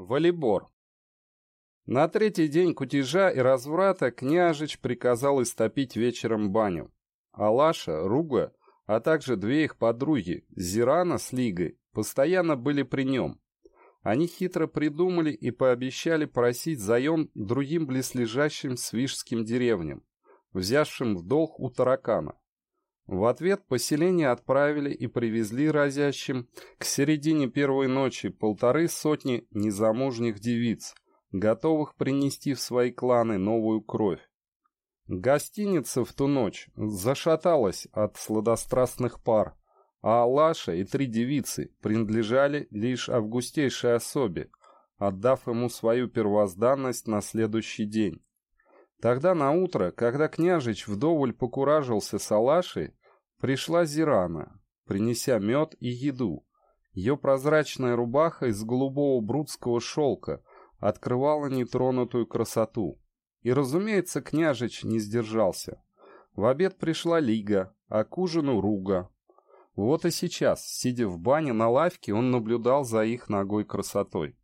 Волейбор. На третий день кутежа и разврата княжич приказал истопить вечером баню. Алаша, Руга, а также две их подруги, Зирана с Лигой, постоянно были при нем. Они хитро придумали и пообещали просить заем другим близлежащим свижским деревням, взявшим в долг у таракана. В ответ поселение отправили и привезли разящим к середине первой ночи полторы сотни незамужних девиц, готовых принести в свои кланы новую кровь. Гостиница в ту ночь зашаталась от сладострастных пар, а Алаша и три девицы принадлежали лишь августейшей особе, отдав ему свою первозданность на следующий день. Тогда на утро, когда княжич вдоволь покуражился с Алашей, Пришла Зирана, принеся мед и еду. Ее прозрачная рубаха из голубого брудского шелка открывала нетронутую красоту. И, разумеется, княжич не сдержался. В обед пришла Лига, а к ужину Руга. Вот и сейчас, сидя в бане на лавке, он наблюдал за их ногой красотой.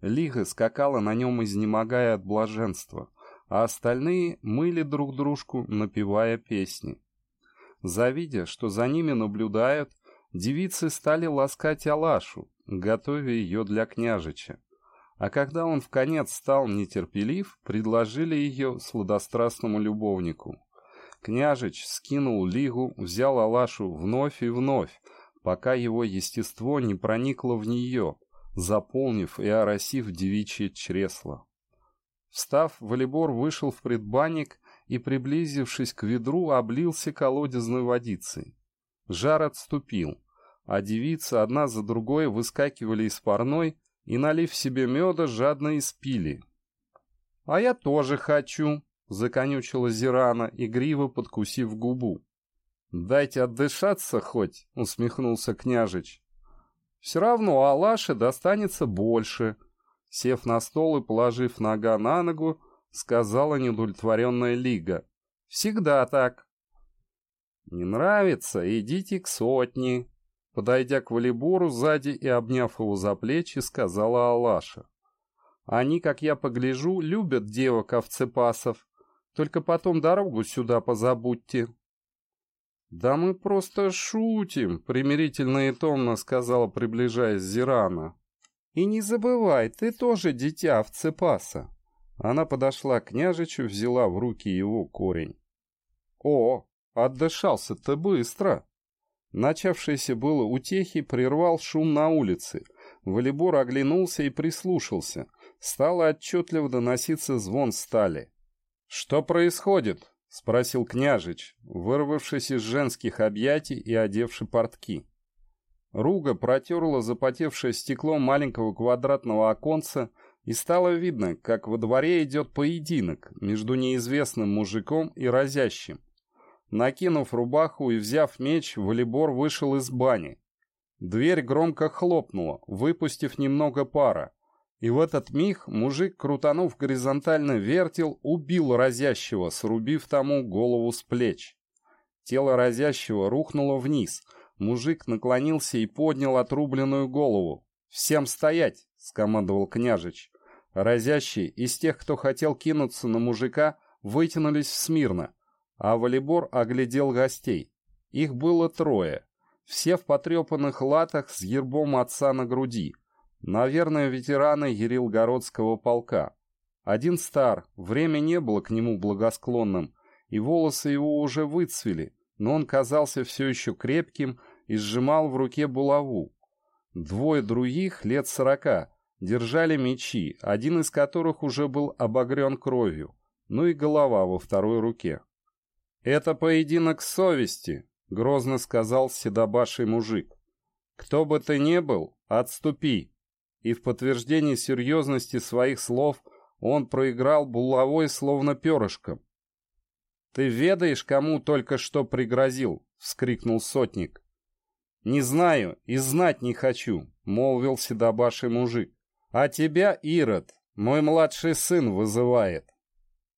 Лига скакала на нем, изнемогая от блаженства, а остальные мыли друг дружку, напевая песни. Завидя, что за ними наблюдают, девицы стали ласкать Алашу, готовя ее для княжича. А когда он в конец стал нетерпелив, предложили ее сладострастному любовнику. Княжич скинул лигу, взял Алашу вновь и вновь, пока его естество не проникло в нее, заполнив и оросив девичье чресло. Встав, волейбор вышел в предбанник и, приблизившись к ведру, облился колодезной водицей. Жар отступил, а девицы одна за другой выскакивали из парной и, налив себе меда, жадно испили. — А я тоже хочу, — законючила Зирана, игриво подкусив губу. — Дайте отдышаться хоть, — усмехнулся княжич. — Все равно Алаше достанется больше. Сев на стол и положив нога на ногу, сказала неудовлетворенная Лига. «Всегда так». «Не нравится? Идите к сотне». Подойдя к волейбору сзади и обняв его за плечи, сказала Алаша. «Они, как я погляжу, любят девок-овцепасов. Только потом дорогу сюда позабудьте». «Да мы просто шутим», — примирительно и томно сказала, приближаясь Зирана. «И не забывай, ты тоже дитя овцепаса». Она подошла к княжичу, взяла в руки его корень. «О, отдышался ты быстро!» Начавшиеся было утехи прервал шум на улице. Волейбор оглянулся и прислушался. Стало отчетливо доноситься звон стали. «Что происходит?» — спросил княжич, вырвавшись из женских объятий и одевший портки. Руга протерла запотевшее стекло маленького квадратного оконца, и стало видно, как во дворе идет поединок между неизвестным мужиком и разящим. Накинув рубаху и взяв меч, волейбор вышел из бани. Дверь громко хлопнула, выпустив немного пара. И в этот миг мужик, крутанув горизонтально вертел, убил разящего, срубив тому голову с плеч. Тело разящего рухнуло вниз. Мужик наклонился и поднял отрубленную голову. «Всем стоять!» — скомандовал княжич. Разящие из тех, кто хотел кинуться на мужика, вытянулись смирно, а волейбор оглядел гостей. Их было трое, все в потрепанных латах с гербом отца на груди. Наверное, ветераны Ерилгородского полка. Один стар, время не было к нему благосклонным, и волосы его уже выцвели, но он казался все еще крепким и сжимал в руке булаву. Двое других, лет сорока, держали мечи, один из которых уже был обогрен кровью, ну и голова во второй руке. «Это поединок совести», — грозно сказал седобаший мужик. «Кто бы ты ни был, отступи». И в подтверждении серьезности своих слов он проиграл булавой словно перышком. «Ты ведаешь, кому только что пригрозил?» — вскрикнул сотник. «Не знаю и знать не хочу», — молвил седобаший мужик. А тебя, Ирод, мой младший сын вызывает.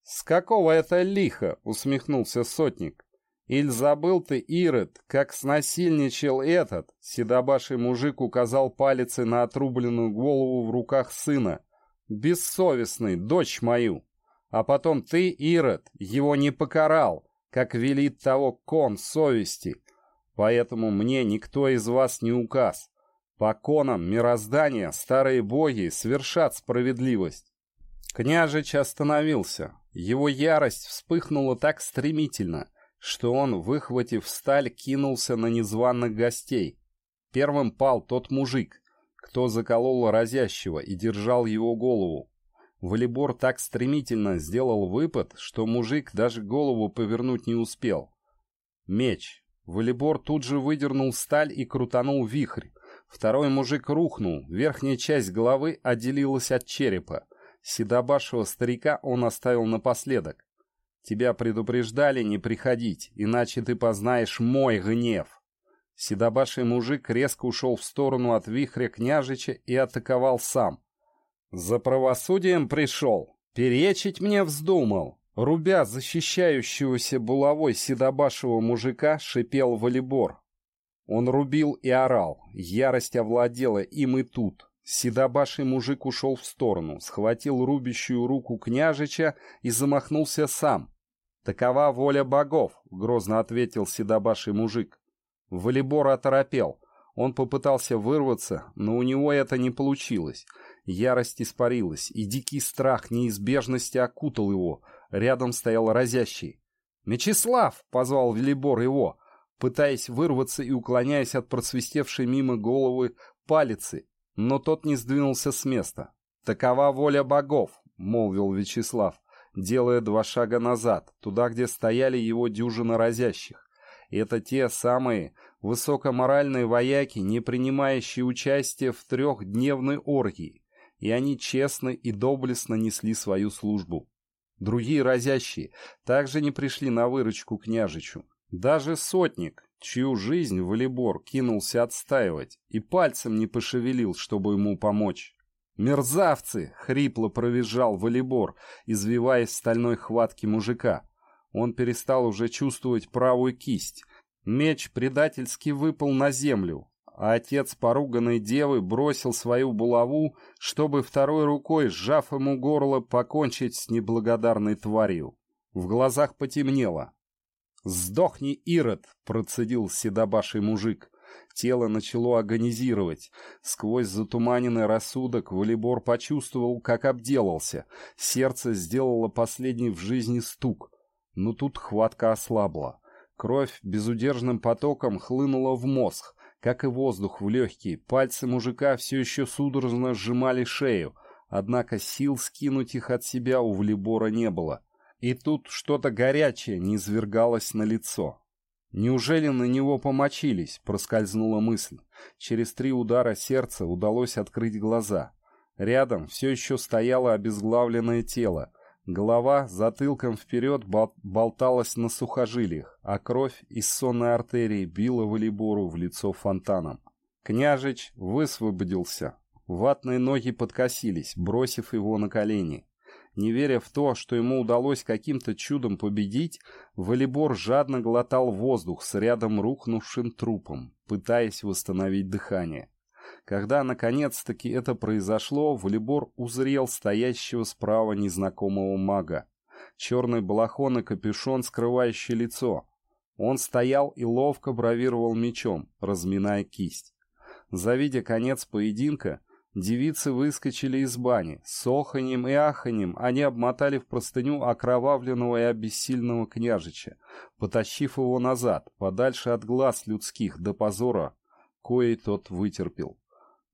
С какого это лиха, усмехнулся сотник. Иль забыл ты, Ирод, как снасильничал этот?» Седобаший мужик указал палицей на отрубленную голову в руках сына. «Бессовестный, дочь мою! А потом ты, Ирод, его не покарал, как велит того кон совести. Поэтому мне никто из вас не указ. По конам мироздания старые боги свершат справедливость». Княжич остановился. Его ярость вспыхнула так стремительно — что он, выхватив сталь, кинулся на незваных гостей. Первым пал тот мужик, кто заколол разящего и держал его голову. Волейбор так стремительно сделал выпад, что мужик даже голову повернуть не успел. Меч. Волейбор тут же выдернул сталь и крутанул вихрь. Второй мужик рухнул, верхняя часть головы отделилась от черепа. Седобашего старика он оставил напоследок. Тебя предупреждали не приходить, иначе ты познаешь мой гнев. Седобаший мужик резко ушел в сторону от вихря княжича и атаковал сам. За правосудием пришел, перечить мне вздумал. Рубя защищающегося булавой седобашего мужика, шипел волейбор. Он рубил и орал, ярость овладела им и тут. Седобаший мужик ушел в сторону, схватил рубящую руку княжича и замахнулся сам. «Такова воля богов», — грозно ответил седобаший мужик. Волейбор оторопел. Он попытался вырваться, но у него это не получилось. Ярость испарилась, и дикий страх неизбежности окутал его. Рядом стоял разящий. «Мечислав!» — позвал Велибор его, пытаясь вырваться и уклоняясь от просвистевшей мимо головы палицы, но тот не сдвинулся с места. «Такова воля богов», — молвил Вячеслав, делая два шага назад, туда, где стояли его дюжина разящих. это те самые высокоморальные вояки, не принимающие участие в трехдневной оргии, и они честно и доблестно несли свою службу. Другие разящие также не пришли на выручку княжичу. Даже сотник, чью жизнь Валибор кинулся отстаивать, и пальцем не пошевелил, чтобы ему помочь. «Мерзавцы!» — хрипло провизжал Валибор, извиваясь в стальной хватке мужика. Он перестал уже чувствовать правую кисть. Меч предательски выпал на землю, а отец поруганной девы бросил свою булаву, чтобы второй рукой, сжав ему горло, покончить с неблагодарной тварью. В глазах потемнело. «Сдохни, Ирод!» — процедил седобаший мужик. Тело начало агонизировать. Сквозь затуманенный рассудок Валибор почувствовал, как обделался. Сердце сделало последний в жизни стук. Но тут хватка ослабла. Кровь безудержным потоком хлынула в мозг, как и воздух в легкие. Пальцы мужика все еще судорожно сжимали шею, однако сил скинуть их от себя у Валибора не было. И тут что-то горячее низвергалось на лицо. «Неужели на него помочились?» — проскользнула мысль. Через три удара сердца удалось открыть глаза. Рядом все еще стояло обезглавленное тело. Голова затылком вперед болталась на сухожилиях, а кровь из сонной артерии била волейбору в лицо фонтаном. Княжич высвободился. Ватные ноги подкосились, бросив его на колени. Не веря в то, что ему удалось каким-то чудом победить, Валибор жадно глотал воздух с рядом рухнувшим трупом, пытаясь восстановить дыхание. Когда наконец-таки это произошло, Валибор узрел стоящего справа незнакомого мага. Черный балахон и капюшон, скрывающий лицо. Он стоял и ловко бравировал мечом, разминая кисть. Завидя конец поединка, Девицы выскочили из бани. С оханьем и аханьем они обмотали в простыню окровавленного и обессильного княжича, потащив его назад, подальше от глаз людских, до позора, коей тот вытерпел.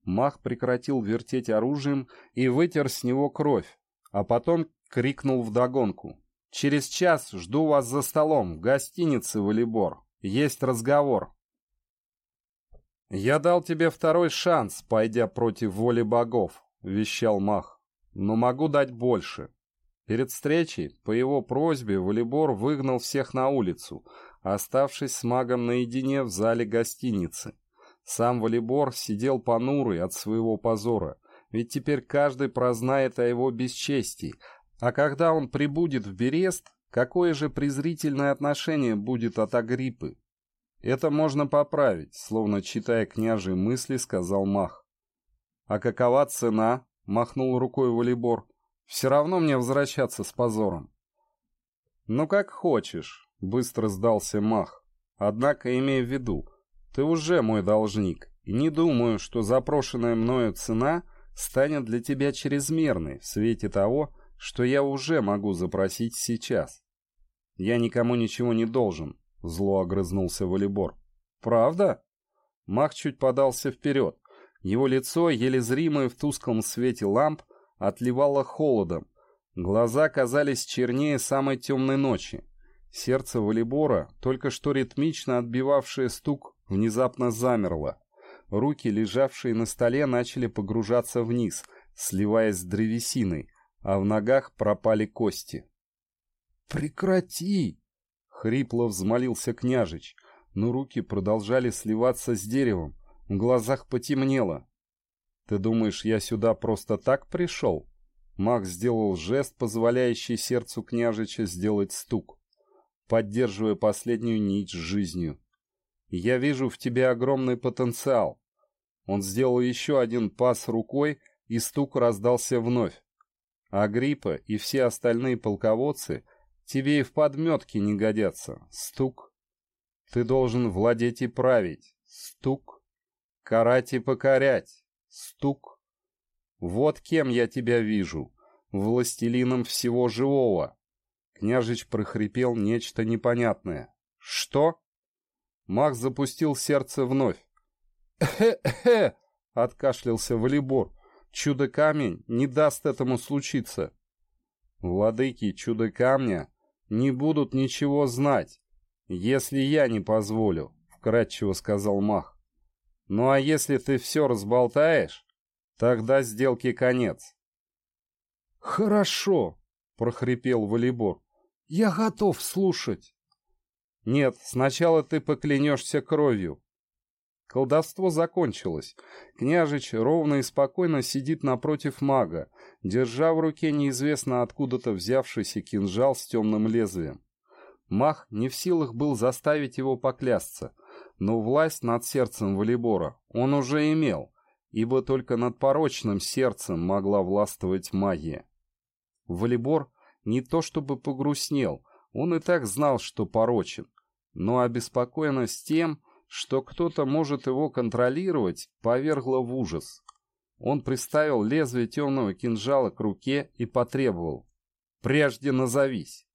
Мах прекратил вертеть оружием и вытер с него кровь, а потом крикнул вдогонку. «Через час жду вас за столом в гостинице «Волейбор». Есть разговор». «Я дал тебе второй шанс, пойдя против воли богов», — вещал Мах. «Но могу дать больше». Перед встречей, по его просьбе, Волейбор выгнал всех на улицу, оставшись с магом наедине в зале гостиницы. Сам Волейбор сидел понурый от своего позора, ведь теперь каждый прознает о его бесчестии, а когда он прибудет в Берест, какое же презрительное отношение будет от Агриппы? Это можно поправить, словно читая княжие мысли, сказал Мах. А какова цена? Махнул рукой волейбор. Все равно мне возвращаться с позором. Ну как хочешь, быстро сдался Мах. Однако имей в виду, ты уже мой должник, и не думаю, что запрошенная мною цена станет для тебя чрезмерной в свете того, что я уже могу запросить сейчас. Я никому ничего не должен, зло огрызнулся волейбор. Правда? Мах чуть подался вперед. Его лицо, еле зримое в тусклом свете ламп, отливало холодом. Глаза казались чернее самой темной ночи. Сердце волейбора, только что ритмично отбивавшее стук, внезапно замерло. Руки, лежавшие на столе, начали погружаться вниз, сливаясь с древесиной, а в ногах пропали кости. «Прекрати!» — хрипло взмолился княжич, но руки продолжали сливаться с деревом, в глазах потемнело. «Ты думаешь, я сюда просто так пришел?» Маг сделал жест, позволяющий сердцу княжича сделать стук, поддерживая последнюю нить с жизнью. Я вижу в тебе огромный потенциал. Он сделал еще один пас рукой, и стук раздался вновь. А Гриппа и все остальные полководцы тебе и в подметке не годятся. Стук. Ты должен владеть и править. Стук. Карать и покорять. Стук. Вот кем я тебя вижу. Властелином всего живого. Княжич прохрипел нечто непонятное. Что? Мах запустил сердце вновь. «Эхе-эхе!» — откашлялся волейбор. «Чудо-камень не даст этому случиться». «Владыки чудо-камня не будут ничего знать, если я не позволю», — вкратчиво сказал Мах. «Ну а если ты все разболтаешь, тогда сделки конец». «Хорошо», — прохрипел волейбор. «Я готов слушать». Нет, сначала ты поклянешься кровью. Колдовство закончилось. Княжич ровно и спокойно сидит напротив мага, держа в руке неизвестно откуда-то взявшийся кинжал с темным лезвием. Маг не в силах был заставить его поклясться, но власть над сердцем волейбора он уже имел, ибо только над порочным сердцем могла властвовать магия. Волейбор не то чтобы погрустнел, он и так знал, что порочен, но обеспокоенность тем, что кто-то может его контролировать, повергла в ужас. Он приставил лезвие темного кинжала к руке и потребовал «Прежде назовись».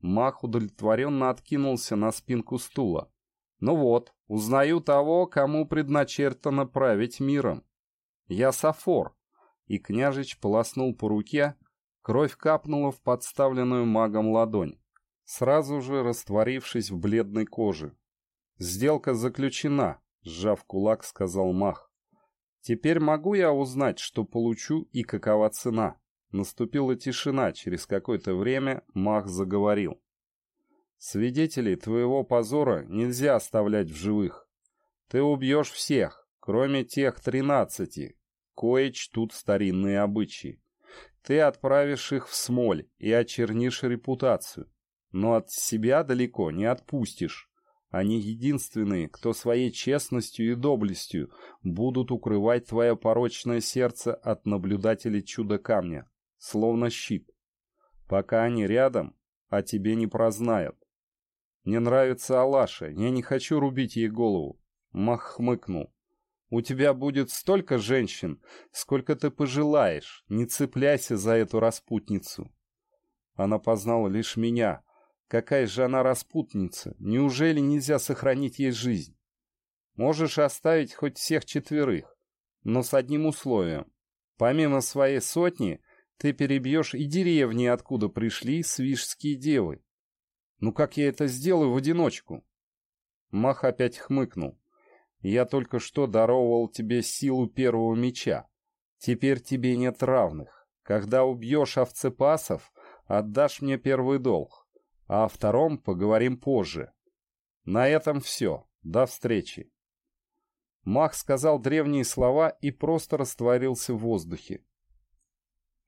Мах удовлетворенно откинулся на спинку стула. «Ну вот, узнаю того, кому предначертано править миром. Я Сафор». И княжич полоснул по руке, кровь капнула в подставленную магом ладонь сразу же растворившись в бледной коже. «Сделка заключена», — сжав кулак, сказал Мах. «Теперь могу я узнать, что получу и какова цена?» Наступила тишина, через какое-то время Мах заговорил. «Свидетелей твоего позора нельзя оставлять в живых. Ты убьешь всех, кроме тех тринадцати, кое чтут старинные обычаи. Ты отправишь их в смоль и очернишь репутацию но от себя далеко не отпустишь. Они единственные, кто своей честностью и доблестью будут укрывать твое порочное сердце от наблюдателей чудо-камня, словно щит. Пока они рядом, о тебе не прознают. Мне нравится Алаша, я не хочу рубить ей голову. Мах хмыкнул. У тебя будет столько женщин, сколько ты пожелаешь, не цепляйся за эту распутницу. Она познала лишь меня, Какая же она распутница! Неужели нельзя сохранить ей жизнь? Можешь оставить хоть всех четверых, но с одним условием. Помимо своей сотни, ты перебьешь и деревни, откуда пришли свижские девы. Ну как я это сделаю в одиночку? Мах опять хмыкнул. Я только что даровал тебе силу первого меча. Теперь тебе нет равных. Когда убьешь овцепасов, отдашь мне первый долг а о втором поговорим позже. На этом все. До встречи. Мах сказал древние слова и просто растворился в воздухе.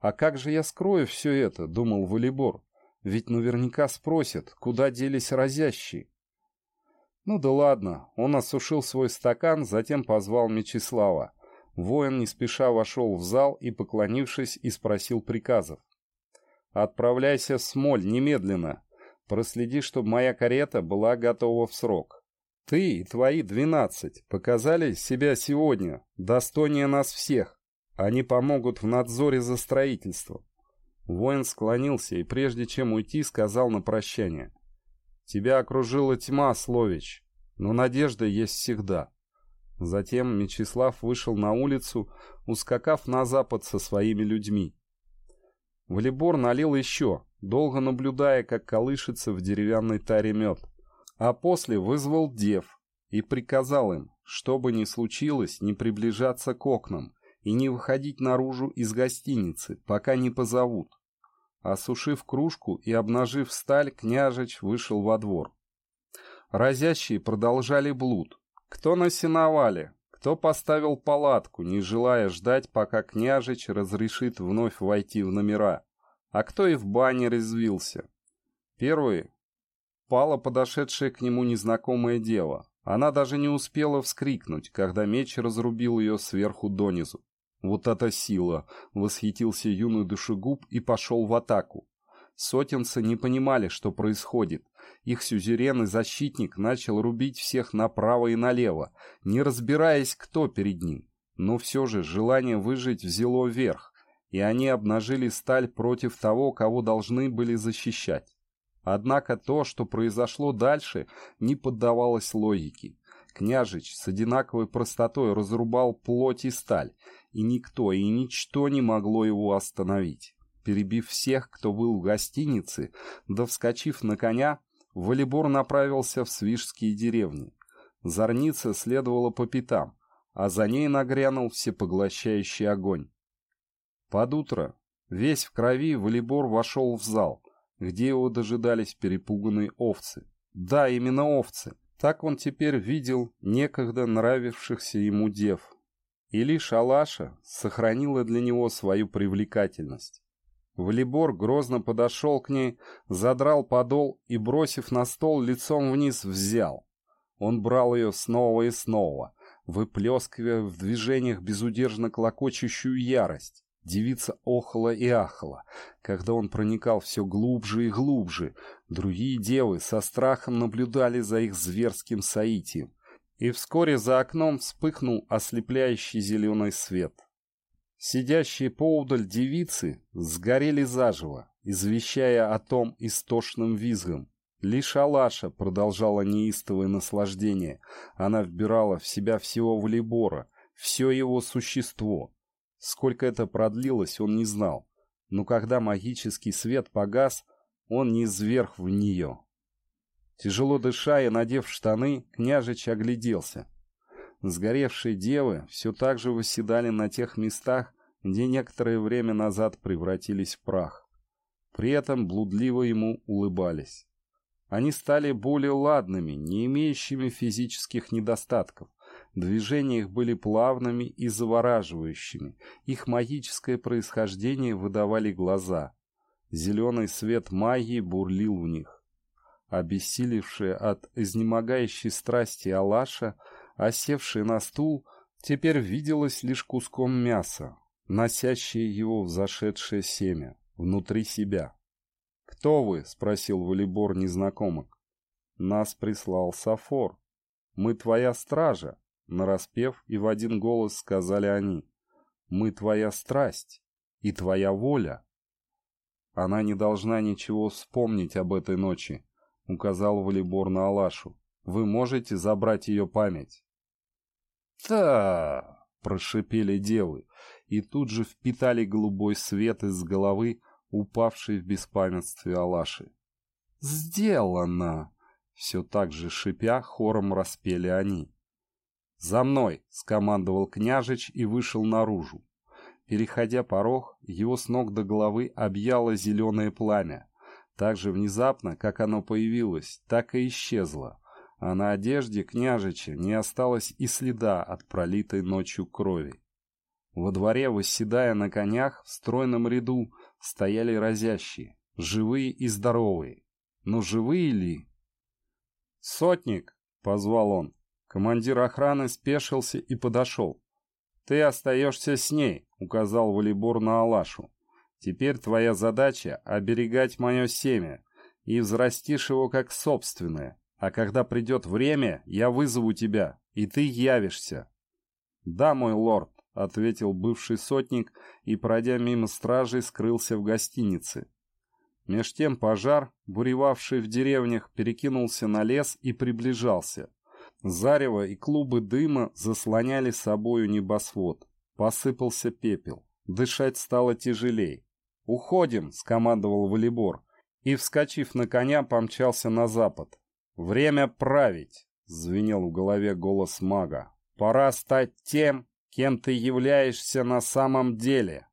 «А как же я скрою все это?» — думал Валибор. Ведь наверняка спросят, куда делись разящие. Ну да ладно, он осушил свой стакан, затем позвал Мечислава. Воин не спеша вошел в зал и, поклонившись, и спросил приказов. «Отправляйся в Смоль немедленно. Проследи, чтобы моя карета была готова в срок. Ты и твои двенадцать показали себя сегодня, достойнее нас всех. Они помогут в надзоре за строительством». Воин склонился и, прежде чем уйти, сказал на прощание. «Тебя окружила тьма, Слович, но надежда есть всегда». Затем Мечислав вышел на улицу, ускакав на запад со своими людьми. Валибор налил еще, долго наблюдая, как колышется в деревянной таре мед, а после вызвал дев и приказал им, что бы ни случилось, не приближаться к окнам и не выходить наружу из гостиницы, пока не позовут. Осушив кружку и обнажив сталь, княжич вышел во двор. Разящие продолжали блуд. Кто на сеновале, кто поставил палатку, не желая ждать, пока княжич разрешит вновь войти в номера, а кто и в бане резвился. Первый пала подошедшая к нему незнакомая дева. Она даже не успела вскрикнуть, когда меч разрубил ее сверху донизу. Вот эта сила! Восхитился юный душегуб и пошел в атаку. Сотенцы не понимали, что происходит. Их сюзерен и защитник начал рубить всех направо и налево, не разбираясь, кто перед ним. Но все же желание выжить взяло верх, и они обнажили сталь против того, кого должны были защищать. Однако то, что произошло дальше, не поддавалось логике. Княжич с одинаковой простотой разрубал плоть и сталь, и никто и ничто не могло его остановить. Перебив всех, кто был в гостинице, да вскочив на коня, Валибор направился в свижские деревни. Зорница следовала по пятам, а за ней нагрянул всепоглощающий огонь. Под утро, весь в крови, Валибор вошел в зал, где его дожидались перепуганные овцы. Да, именно овцы. Так он теперь видел некогда нравившихся ему дев. И лишь Алаша сохранила для него свою привлекательность. Валибор грозно подошел к ней, задрал подол и, бросив на стол, лицом вниз взял. Он брал ее снова и снова, выплескивая в движениях безудержно клокочущую ярость. Девица охала и ахала, когда он проникал все глубже и глубже. Другие девы со страхом наблюдали за их зверским соитием. И вскоре за окном вспыхнул ослепляющий зеленый свет. Сидящие поудаль девицы сгорели заживо, извещая о том истошным визгом. Лишь Алаша продолжала неистовое наслаждение. Она вбирала в себя всего волейбора, все его существо. Сколько это продлилось, он не знал. Но когда магический свет погас, он не зверх в нее. Тяжело дыша и надев штаны, княжич огляделся. Сгоревшие девы все так же восседали на тех местах, где некоторое время назад превратились в прах. При этом блудливо ему улыбались. Они стали более ладными, не имеющими физических недостатков. Движения их были плавными и завораживающими. Их магическое происхождение выдавали глаза. Зеленый свет магии бурлил в них. Обессилевшая от изнемогающей страсти Алаша осевший на стул, теперь виделась лишь куском мяса, носящее его взошедшее семя, внутри себя. «Кто вы?» — спросил волейбор незнакомок. «Нас прислал Сафор. Мы твоя стража», — нараспев и в один голос сказали они. «Мы твоя страсть и твоя воля». «Она не должна ничего вспомнить об этой ночи», — указал волейбор на Алашу. «Вы можете забрать ее память?» «Та!» — прошипели девы, и тут же впитали голубой свет из головы, упавшей в беспамятстве Алаши. «Сделано!» — все так же шипя, хором распели они. «За мной!» — скомандовал княжич и вышел наружу. Переходя порог, его с ног до головы объяло зеленое пламя. Так же внезапно, как оно появилось, так и исчезло а на одежде княжича не осталось и следа от пролитой ночью крови. Во дворе, восседая на конях, в стройном ряду стояли разящие. живые и здоровые. Но живые ли? «Сотник!» — позвал он. Командир охраны спешился и подошел. «Ты остаешься с ней», — указал волейбор на Алашу. «Теперь твоя задача — оберегать мое семя, и взрастишь его как собственное. А когда придет время, я вызову тебя, и ты явишься». «Да, мой лорд», — ответил бывший сотник и, пройдя мимо стражей, скрылся в гостинице. Меж тем пожар, буревавший в деревнях, перекинулся на лес и приближался. Зарево и клубы дыма заслоняли собою небосвод. Посыпался пепел. Дышать стало тяжелей. «Уходим!» — скомандовал волейбор. И, вскочив на коня, помчался на запад. «Время править!» — звенел в голове голос мага. «Пора стать тем, кем ты являешься на самом деле!»